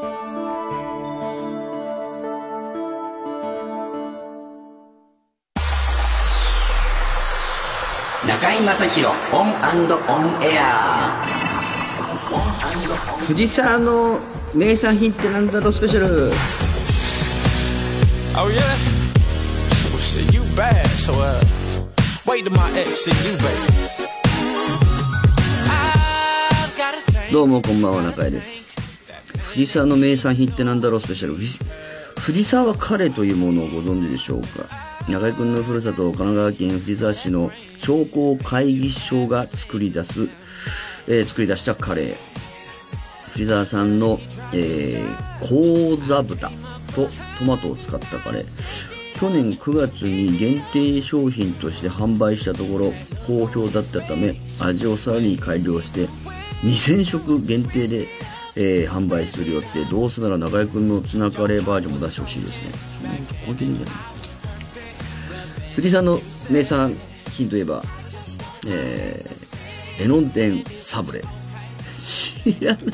中居正広オンオンエア藤沢の名産品ってなんだろうスペシャル Oh yeah? Well shit, you bad, so uh wait till my ex see you, baby. I've got a thing. どうもこんばんは中井です藤沢の名産品ってなんだろう？スペシャル。藤沢カレーというものをご存知でしょうか？中井君のふるさと神奈川県藤沢市の商工会議所が作り出す、えー作り出したカレー。藤沢産の、えー、講座豚とトマトを使ったカレー。去年9月に限定商品として販売したところ好評だったため味をさらに改良して2000食限定で、えー販売する予定どうせなら中居君のツナカレーバージョンも出してほしいですね。うん本当にいいんじゃない富士山の名産品といえば、えー、江ノ電サブレ。知らない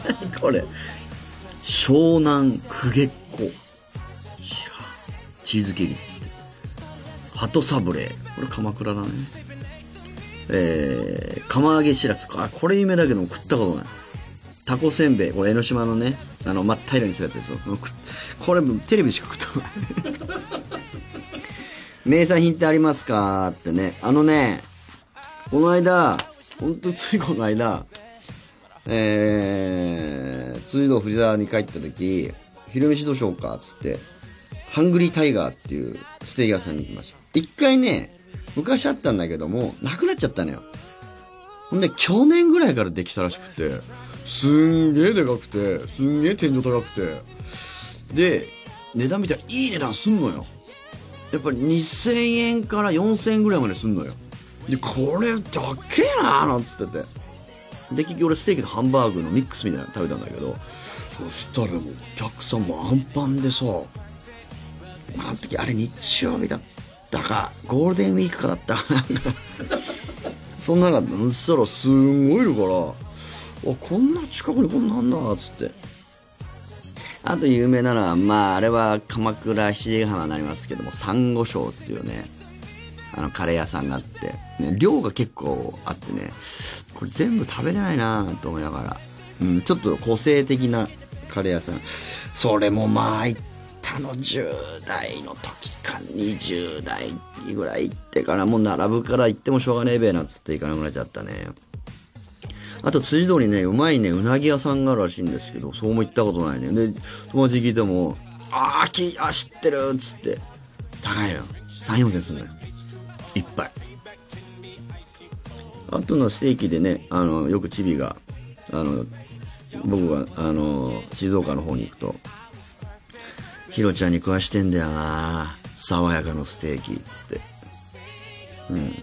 これ。湘南公家っ子。知らん。チーズケーキですって。鳩サブレ。これ鎌倉だね。えー、釜揚げしらすあこれ有名だけども食ったことない。タコせんべいこれ江ノ島のねあの真っ平らにするやつですよここれテレビしか食ったない 名産品ってありますかってね。あのね、この間、ほんとついこの間、えー、通道藤沢に帰った時、昼飯どうしようかっつって、ハングリータイガーっていうステーキ屋さんに行きました。一回ね、昔あったんだけども、なくなっちゃったのよ。ほんで、去年ぐらいからできたらしくて、すんげえでかくて、すんげえ天井高くて、で、値段見たらいい値段すんのよ。やっぱり2000円から4000円ぐらいまですんのよ。で、これ、だけえなーなんつってて。で、結局俺ステーキとハンバーグのミックスみたいなの食べたんだけど、そしたらもうお客さんもアンパンでさ、あの時あれ日曜日だったか、ゴールデンウィークかだったかなんか、そんなのがそしたらすんごいいるから、こんな近くにこんなんだっつって。あと有名なのは、まあ、あれは鎌倉七里ヶ浜になりますけども、サンゴ礁っていうね、あの、カレー屋さんがあって、ね、量が結構あってね、これ全部食べれないなと思いながら、うん、ちょっと個性的なカレー屋さん。それもまあ、行ったの10代の時か、20代ぐらい行ってから、もう並ぶから行ってもしょうがねえべなっつって行かなくなっちゃったね。あと、辻堂にね、うまいね、うなぎ屋さんがあるらしいんですけど、そうも行ったことないね。で、友達聞いても、あー、き、あ、知ってるっつって、高いのよ。3、4千すんのよ。いっぱい。あとのステーキでね、あの、よくチビが、あの、僕が、あの、静岡の方に行くと、ヒロちゃんに食わしてんだよな爽やかのステーキ、つって。うん。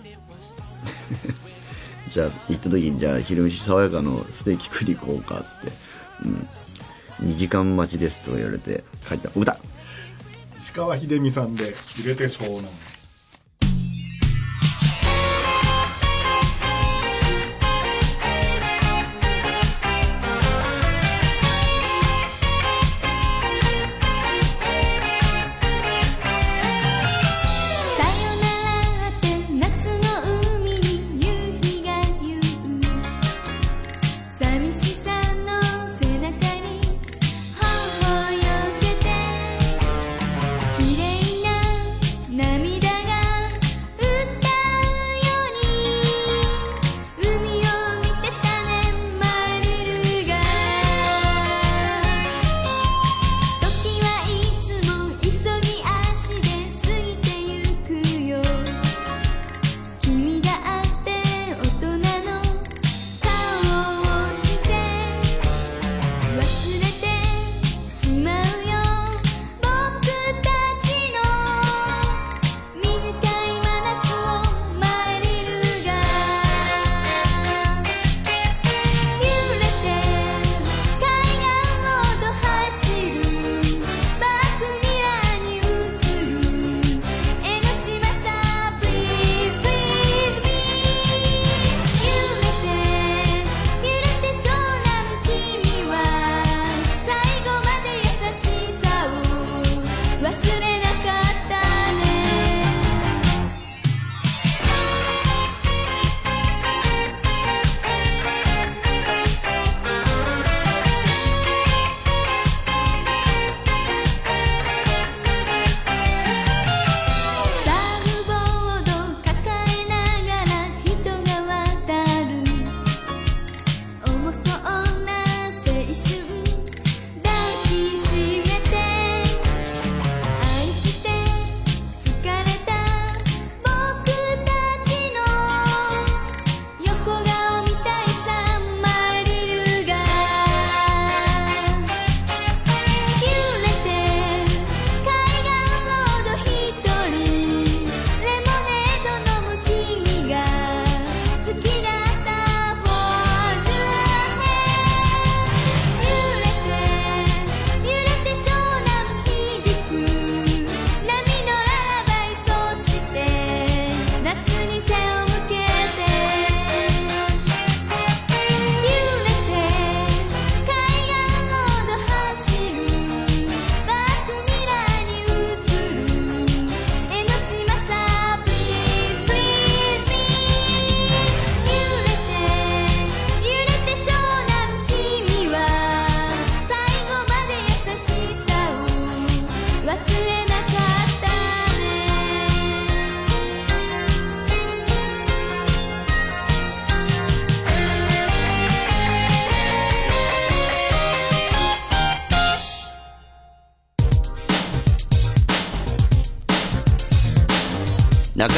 じゃあ、行った時に、じゃあ、昼飯爽やかのステーキ食いに行こうかっ、つって。うん。2時間待ちですと言われて、帰った。歌石川秀美さんで入れて湘南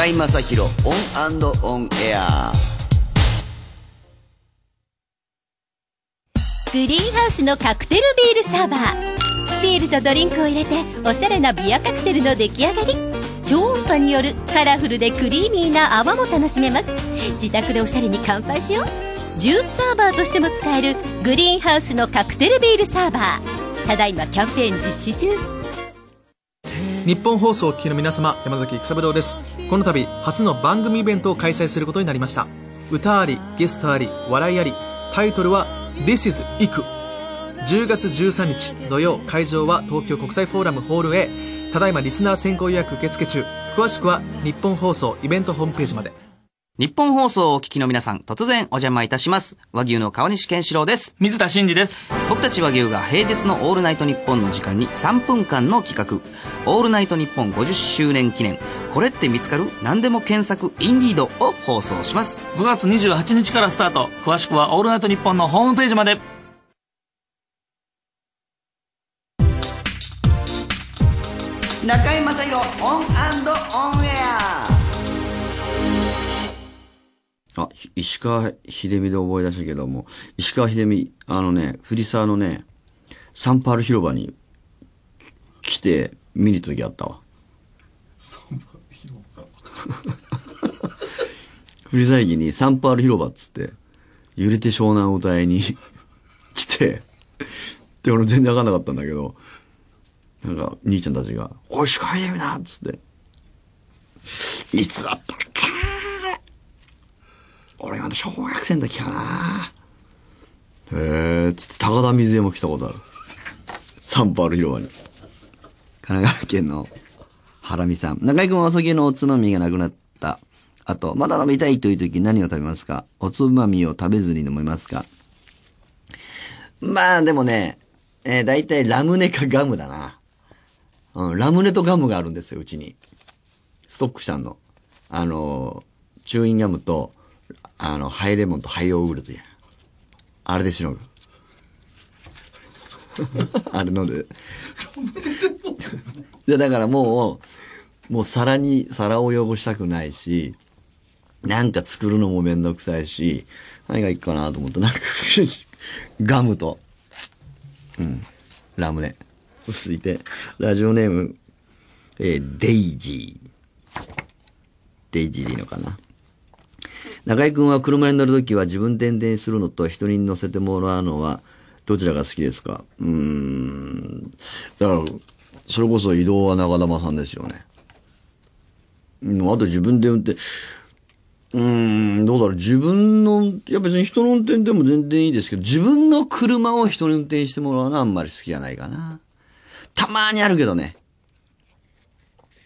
中居正広オンオンエア。グリーンハウスのカクテルビールサーバー。ビールとドリンクを入れておしゃれなビアカクテルの出来上がり。超音波によるカラフルでクリーミーな泡も楽しめます。自宅でおしゃれに乾杯しよう。ジュースサーバーとしても使えるグリーンハウスのカクテルビールサーバー。ただいまキャンペーン実施中。日本放送を聞きの皆様山崎育三郎です。この度初の番組イベントを開催することになりました。歌ありゲストあり笑いありタイトルは This is イク10月13日土曜会場は東京国際フォーラムホール A ただいまリスナー先行予約受付中。詳しくは日本放送イベントホームページまで。日本放送をお聞きの皆さん、突然お邪魔いたします。和牛の川西健志郎です。水田真二です。僕たち和牛が平日のオールナイトニッポンの時間に3分間の企画、オールナイトニッポン50周年記念、これって見つかる？何でも検索 Indeed を放送します。5月28日からスタート。詳しくはオールナイトニッポンのホームページまで。中居正広オンオンエアあ、ひ石川秀美で思い出したけども、石川秀美、あのね、藤沢のね、サンパール広場に来て見に行った時あったわ。藤沢駅にサンパール広場っつって、揺れて湘南を歌いに来て、で、俺全然わかんなかったんだけど、なんか、兄ちゃんたちが、おい、石川秀美なっつって、いつだった俺がね、小学生の時かな。へえ、つって高田水江も来たことある。サンパール広場に。神奈川県のハラミさん。中居君はお酒のおつまみがなくなった。あと、まだ飲みたいという時何を食べますか？おつまみを食べずに飲みますか？まあ、でもね、えー、大体ラムネかガムだな。うん、ラムネとガムがあるんですよ、うちに。ストックしたの。あのー、チューインガムと、あの、ハイレモンとハイヨーグルトや。あれでしのぐ。あれ飲んで。で、だからもう、もう皿に、皿を汚したくないし、なんか作るのもめんどくさいし、何がいいかなと思って、なんか、ガムと、うん、ラムネ。続いて、ラジオネーム、えーデイジー。デイジーでいいのかな？中居君は車に乗るときは自分で運転するのと人に乗せてもらうのはどちらが好きですか？うん。だから、それこそ移動は中玉さんですよね。うん、あと自分で運転、うん、どうだろう。自分の、いや別に人の運転でも全然いいですけど、自分の車を人に運転してもらうのはあんまり好きじゃないかな。たまにあるけどね。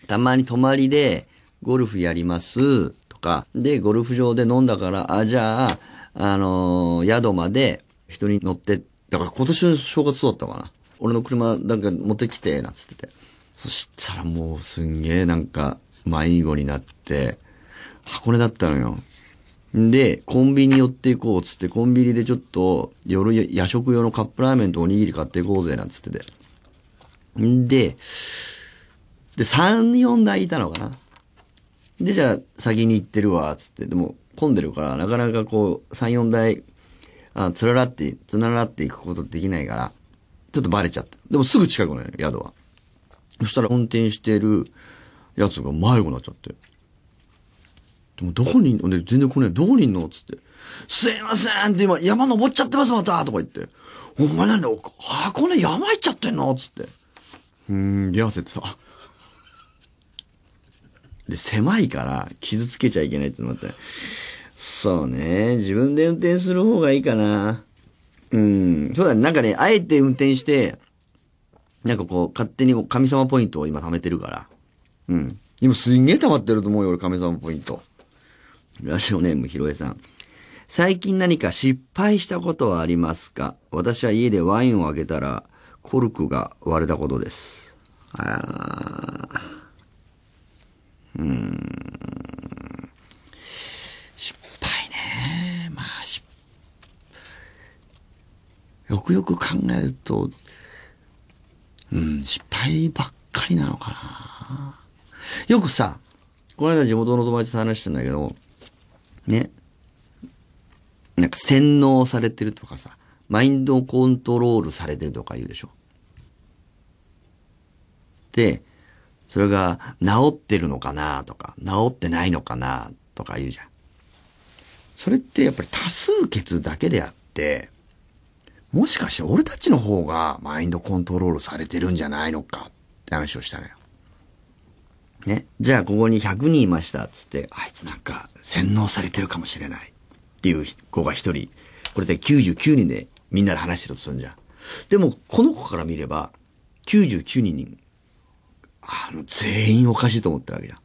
たまに泊まりで、ゴルフやります、か、で、ゴルフ場で飲んだから、あ、じゃあ、あのー宿まで人に乗って、だから今年の正月そうだったかな。俺の車なんか持ってきて、なんつってて。そしたらもうすんげえなんか迷子になって、箱根だったのよ。で、コンビニ寄っていこうっつって、コンビニでちょっと夜夜食用のカップラーメンとおにぎり買っていこうぜ、なんつってて。んで、で、3、4台いたのかな。で、じゃあ先に行ってるわ、つって。でも混んでるから、なかなかこう、3、4台、あ、つららって、つならっていくことできないから、ちょっとバレちゃって。でもすぐ近くなの、宿は。そしたら運転してるやつが迷子になっちゃって。でもどこにで、全然来ねえ。どこにいんの？つって。すいませんって今山登っちゃってますまたとか言って。お前なんで、箱根山行っちゃってんの？つって。うーん、出合わせてさ。で、狭いから傷つけちゃいけないってのもあって。そうね。自分で運転する方がいいかな。うん。そうだね。なんかね、あえて運転して、なんかこう、勝手に神様ポイントを今貯めてるから。うん。今すんげえ溜まってると思うよ、俺神様ポイント。ラジオネームひろえさん。最近何か失敗したことはありますか？私は家でワインを開けたら、コルクが割れたことです。あーうん。失敗ね。まあ、しよくよく考えると、うん、失敗ばっかりなのかな。よくさ、この間地元の友達と話したんだけど、ね。なんか洗脳されてるとかさ、マインドコントロールされてるとか言うでしょ。で、それが治ってるのかなとか、治ってないのかなとか言うじゃん。それってやっぱり多数決だけであって、もしかして俺たちの方がマインドコントロールされてるんじゃないのかって話をしたのよ。ね。じゃあここに100人いましたっつって、あいつなんか洗脳されてるかもしれないっていう子が一人、これで99人でみんなで話してるとするんじゃん。でもこの子から見れば、99人に、あの、全員おかしいと思ってるわけじゃん。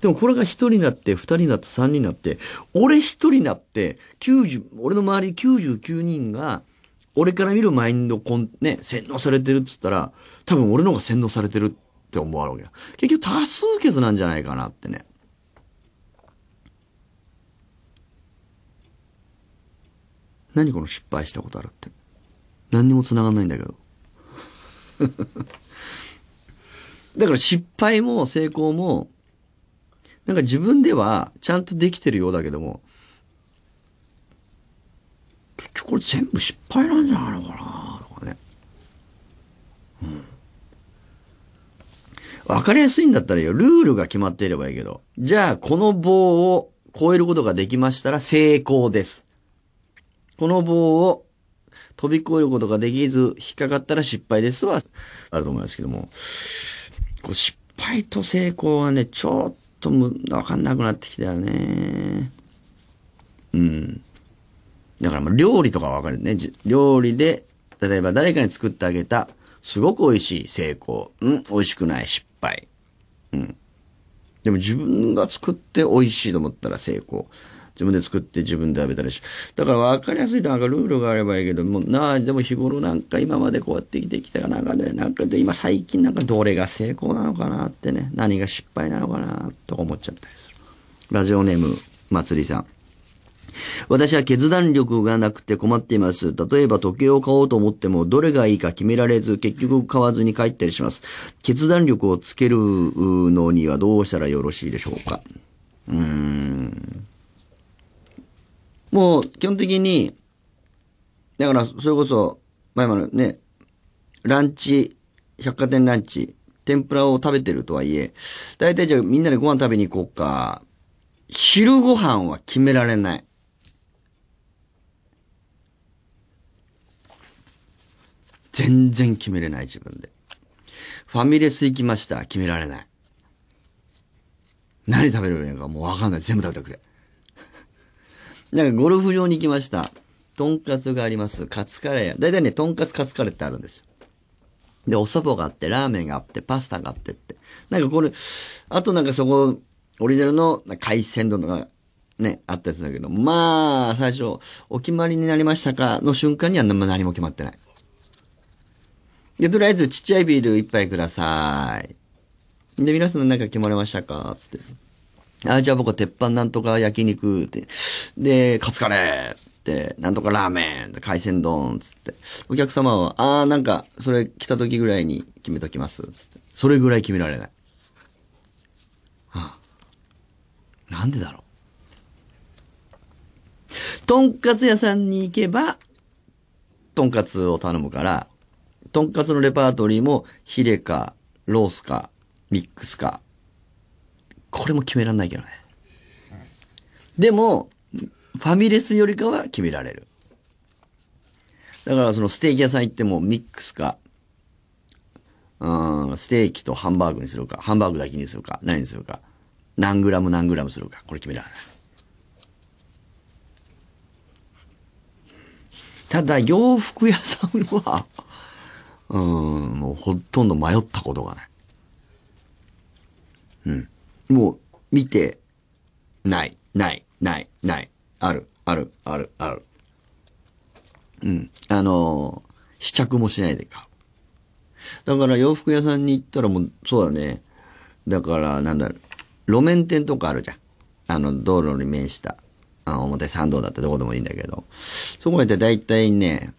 でもこれが一人になって、二人になって、三人になって、俺一人になって、90、俺の周り99人が、俺から見るマインドコン、ね、洗脳されてるっつったら、多分俺の方が洗脳されてるって思われるわけだ。結局多数決なんじゃないかなってね。何この失敗したことあるって。何にも繋がんないんだけど。だから失敗も成功も、なんか自分ではちゃんとできてるようだけども、結局これ全部失敗なんじゃないのかなとかね。うん。わかりやすいんだったらよ。ルールが決まっていればいいけど。じゃあ、この棒を越えることができましたら成功です。この棒を飛び越えることができず、引っかかったら失敗ですは、あると思いますけども。こう失敗と成功はね、ちょっとむ、わかんなくなってきたよね。うん。だからまあ料理とかはわかるね。料理で、例えば誰かに作ってあげた、すごく美味しい成功。うん、美味しくない失敗。うん。でも自分が作って美味しいと思ったら成功。自分で作って自分で食べたらし。だから分かりやすいなんかルールがあればいいけど、もなあ、でも日頃なんか今までこうやって生きてきたなんかね、なんかで今最近なんかどれが成功なのかなってね、何が失敗なのかなと思っちゃったりする。ラジオネーム、まつりさん。私は決断力がなくて困っています。例えば時計を買おうと思ってもどれがいいか決められず結局買わずに帰ったりします。決断力をつけるのにはどうしたらよろしいでしょうかうーん。もう基本的に、だからそれこそ前までね、ランチ、百貨店ランチ、天ぷらを食べてるとはいえ、大体じゃあみんなでご飯食べに行こうか。昼ご飯は決められない。全然決めれない自分で。ファミレス行きました。決められない。何食べればいいのかもうわかんない。全部食べたくて。なんかゴルフ場に行きました。とんかつがあります。カツカレー。だいたいね、とんかつカツカレーってあるんですよ。で、お蕎麦があって、ラーメンがあって、パスタがあってって。なんかこれ、あとなんかそこ、オリジナルの海鮮丼とかね、あったやつだけど、まあ、最初、お決まりになりましたかの瞬間には何も何も決まってない。で、とりあえずちっちゃいビール一杯ください。で、皆さん何か決まりましたか？つって。あ、じゃあ僕は鉄板なんとか焼肉って。で、カツカレーって、なんとかラーメン、海鮮丼つって。お客様は、あーなんか、それ来た時ぐらいに決めときます。つって。それぐらい決められない。はあ、なんでだろう。とんかつ屋さんに行けば、とんかつを頼むから、とんかつのレパートリーも、ヒレか、ロースか、ミックスか。これも決めらんないけどね。でも、ファミレスよりかは決められる。だからそのステーキ屋さん行ってもミックスか、うん、ステーキとハンバーグにするか、ハンバーグだけにするか、何にするか、何グラム何グラムするか、これ決められない。ただ、洋服屋さんは、うん、もうほとんど迷ったことがない。うん。もう、見て、ない、ない、ない、ない、ある、ある、ある、ある。うん。あのー試着もしないで買う。だから洋服屋さんに行ったらもう、そうだね。だから、なんだろう、路面店とかあるじゃん。あの、道路に面した。あ表参道だってどこでもいいんだけど。そこへ行って大体ね、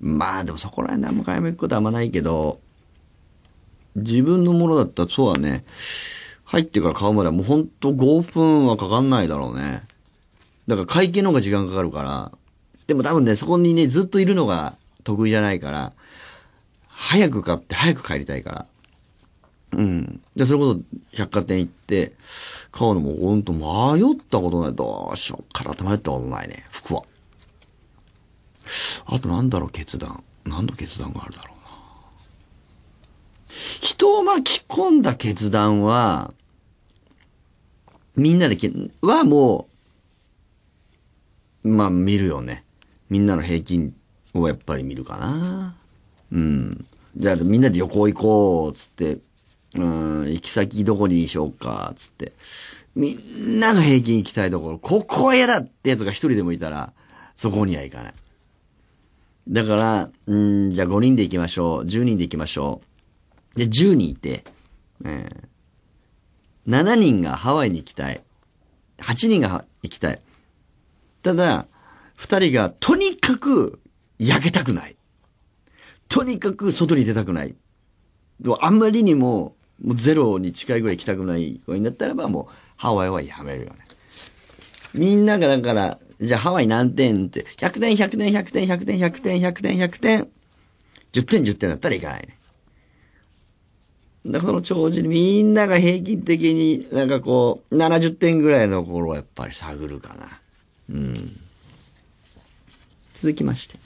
まあでもそこら辺何も買い物行くことはあんまないけど、自分のものだったらそうだね。入ってから買うまではもうほんと5分はかかんないだろうね。だから会計の方が時間かかるから。でも多分ね、そこにね、ずっといるのが得意じゃないから、早く買って早く帰りたいから。うん。で、それこそ百貨店行って、買うのもほんと迷ったことない。どうしようかなって迷ったことないね、服は。あとなんだろう、決断。何の決断があるだろうな。人を巻き込んだ決断は、みんなで、はもう、まあ見るよね。みんなの平均をやっぱり見るかな。うん。じゃあみんなで旅行行こう、つって、うん、行き先どこにしようか、つって。みんなが平均行きたいところ、ここは嫌だってやつが一人でもいたら、そこには行かない。だから、うん、じゃあ5人で行きましょう。10人で行きましょう。で、10人いて、えー7人がハワイに行きたい。8人が行きたい。ただ、2人がとにかく焼けたくない。とにかく外に出たくない。あんまりにも、もうゼロに近いぐらい行きたくない子になったらば、もうハワイはやめるよね。みんながだから、じゃあハワイ何点って、100点、100点、100点、100点、100点、100点、100点、10点、10点だったらいかないね。だからその長寿にみんなが平均的になんかこう、70点ぐらいのところはやっぱり探るかな。うん。続きまして。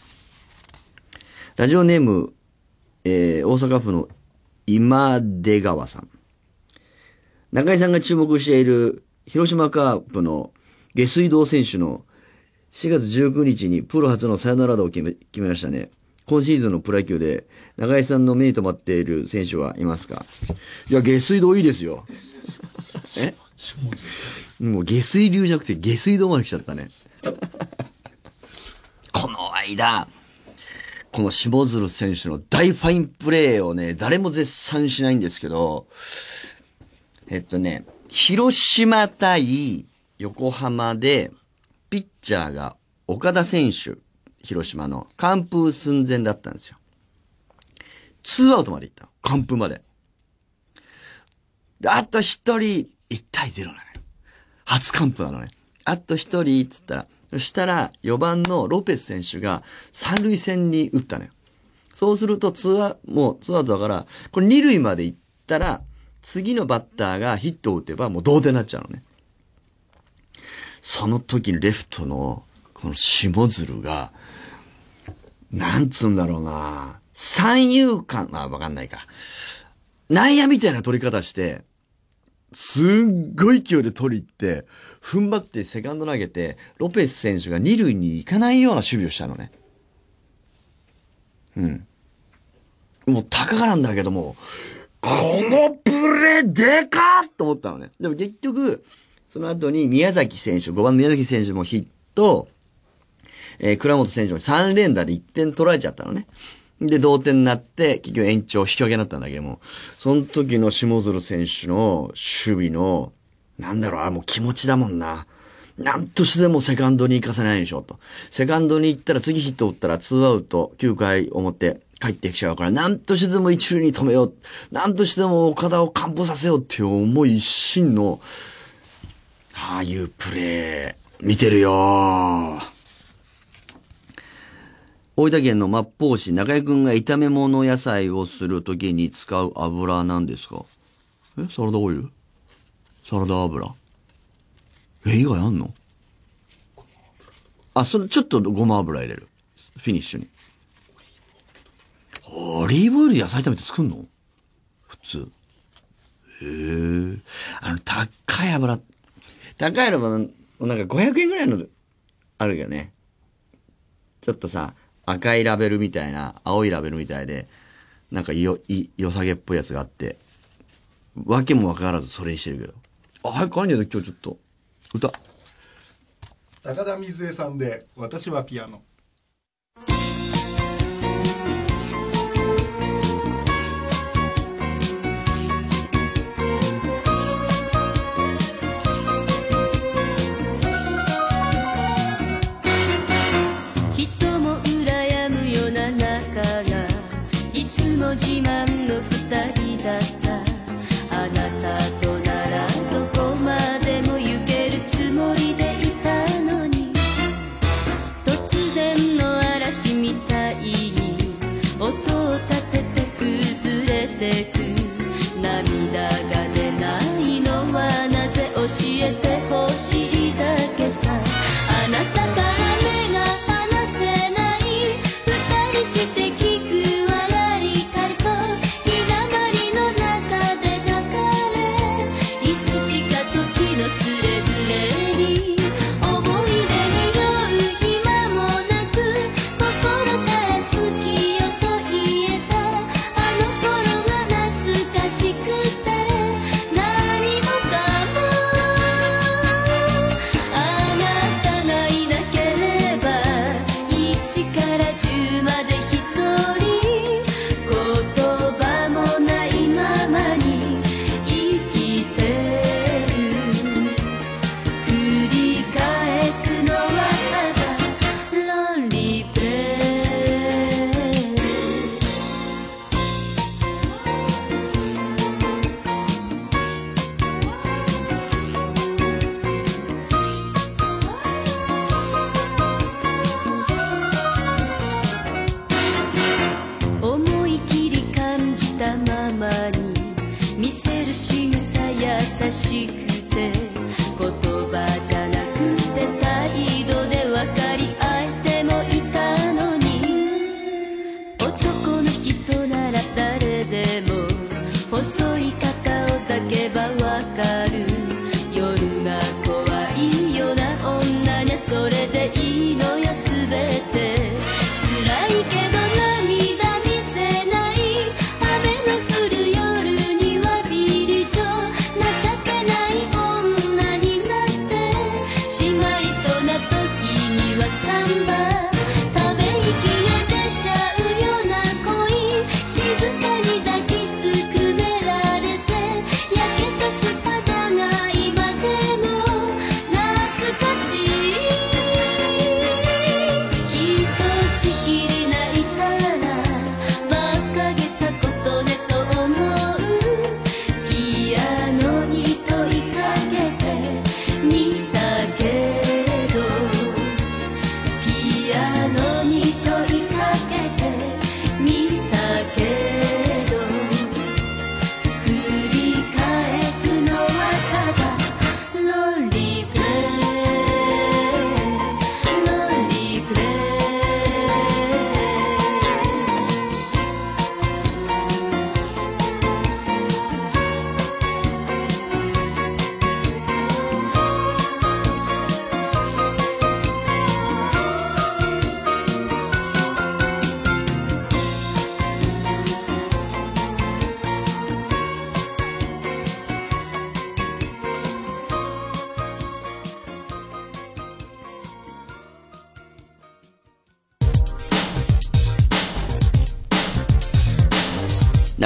ラジオネーム、えー、大阪府の今出川さん。中井さんが注目している広島カープの下水道選手の4月19日にプロ初のサヨナラ打を決め決めましたね。今シーズンのプロ野球で中井さんの目に留まっている選手はいますか？いや、下水道いいですよ。え？もう下水流じゃなくて下水道まで来ちゃったね。この間、この下鶴選手の大ファインプレーをね、誰も絶賛しないんですけど、えっとね、広島対横浜で、ピッチャーが岡田選手、広島の完封寸前だったんですよ。ツーアウトまで行った。完封まで。であと一人、1対0なのよ。初完封なのね。あと一人、つったら、そしたら、4番のロペス選手が三塁線に打ったのよ。そうすると、ツーア、もうツーアウトだから、これ二塁まで行ったら、次のバッターがヒットを打てばもう同点になっちゃうのね。その時にレフトの、この下鶴が、なんつうんだろうな三遊間、まあわかんないか。内野みたいな取り方して、すっごい勢いで取り行って、踏ん張ってセカンド投げて、ロペス選手が二塁に行かないような守備をしたのね。うん。もう、たかがなんだけども、このプレーでかっと思ったのね。でも結局、その後に宮崎選手、5番宮崎選手もヒット、えー倉本選手も3連打で1点取られちゃったのね。で、同点になって、結局延長引き分けになったんだけども、その時の下鶴選手の守備の、なんだろう、あれもう気持ちだもんな。なんとしてでもセカンドに行かせないでしょ、と。セカンドに行ったら次ヒット打ったら2アウト9回表帰ってきちゃうから、なんとしてでも一塁に止めよう。なんとしてでも岡田を完封させようっていう思い一心の、ああいうプレー、見てるよー。大分県の末法市、中井くんが炒め物野菜をするときに使う油は何ですか？えサラダオイル？サラダ油？え、以外あんの？あ、それちょっとごま油入れる。フィニッシュに。オリーブオイル野菜炒めて作んの？普通。へえ。あの、高い油、高い油、なんか500円ぐらいのあるよね。ちょっとさ、赤いラベルみたいな、青いラベルみたいで、なんかよ、い、良さげっぽいやつがあって、わけもわからずそれにしてるけど。あ、早く帰んねえと今日ちょっと、歌。高田水江さんで「私はピアノ」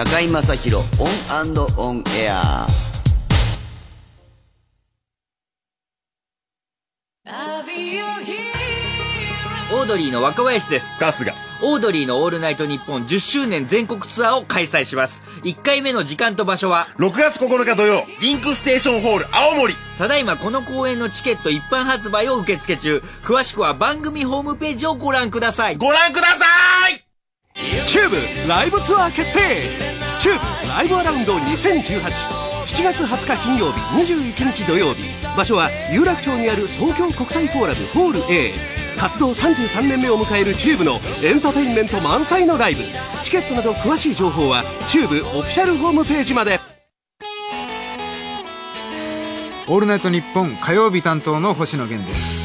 中居正広オンオンエアオードリーの若林です。春日。オードリーのオールナイトニッポン10周年全国ツアーを開催します。1回目の時間と場所は、6月9日土曜、リンクステーションホール青森。ただいまこの公演のチケット一般発売を受付中。詳しくは番組ホームページをご覧ください。ご覧くださいチューブライブツアー決定 TUBE LIVE AROUND 20187月20日金曜日21日土曜日場所は有楽町にある東京国際フォーラムホール A 活動33年目を迎えるチューブのエンターテインメント満載のライブ。チケットなど詳しい情報はチューブオフィシャルホームページまで。オールナイトニッポン火曜日担当の星野源です。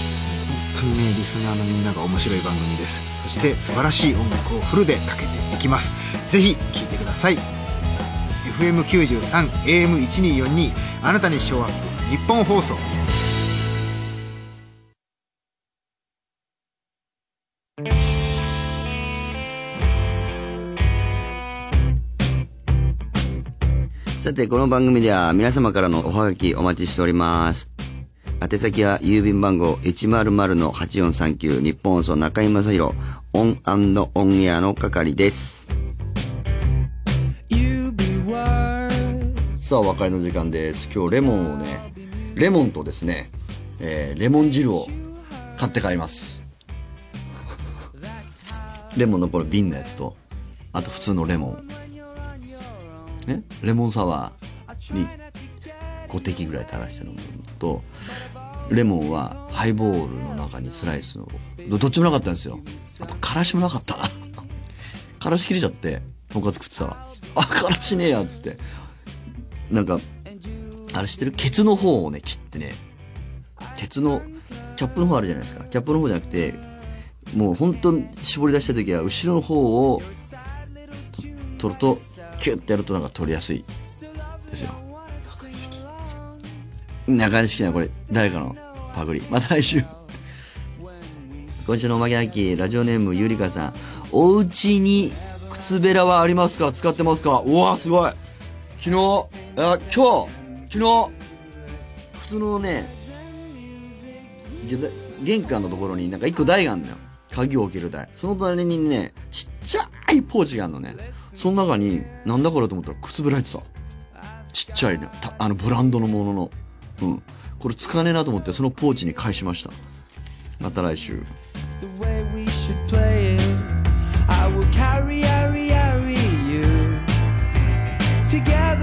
本当にねリスナーのみんなが面白い番組です。そして素晴らしい音楽をフルでかけていきます。ぜひ聴いてください。FM93 AM1242 あなたにショーアップ日本放送さて、この番組では皆様からのおはがきお待ちしております。宛先は郵便番号100-8439ニッポン放送中居正広オンオンエアの係です。さあ、お別れの時間です。今日レモンをね、レモンとですね、えーレモン汁を買って帰ります。レモンのこの瓶のやつと、あと普通のレモン。ね？レモンサワーに5滴ぐらい垂らして飲むのと、レモンはハイボールの中にスライスの、どっちもなかったんですよ。あと、からしもなかった。からし切れちゃって、とんかつ食ってたら、あ、からしねえや、つって。なんか、あれ知ってる？ケツの方をね、切ってね、ケツの、キャップの方あるじゃないですか。キャップの方じゃなくて、もう本当に絞り出した時は、後ろの方を取ると、キュッてやるとなんか取りやすい。ですよ。中西なこれ、誰かのパクリ。また来週。今週のおまけあき、ラジオネームゆりかさん。お家に靴べらはありますか？使ってますか？うわすごい昨日、あ、今日、昨日、普通のね、玄関のところになんか一個台があるんだよ。鍵を置ける台。その隣にね、ちっちゃいポーチがあるのね。その中に、なんだこれと思ったら靴ぶられてた。ちっちゃいね、あのブランドのものの。うん。これ使わねえなと思って、そのポーチに返しました。また来週。together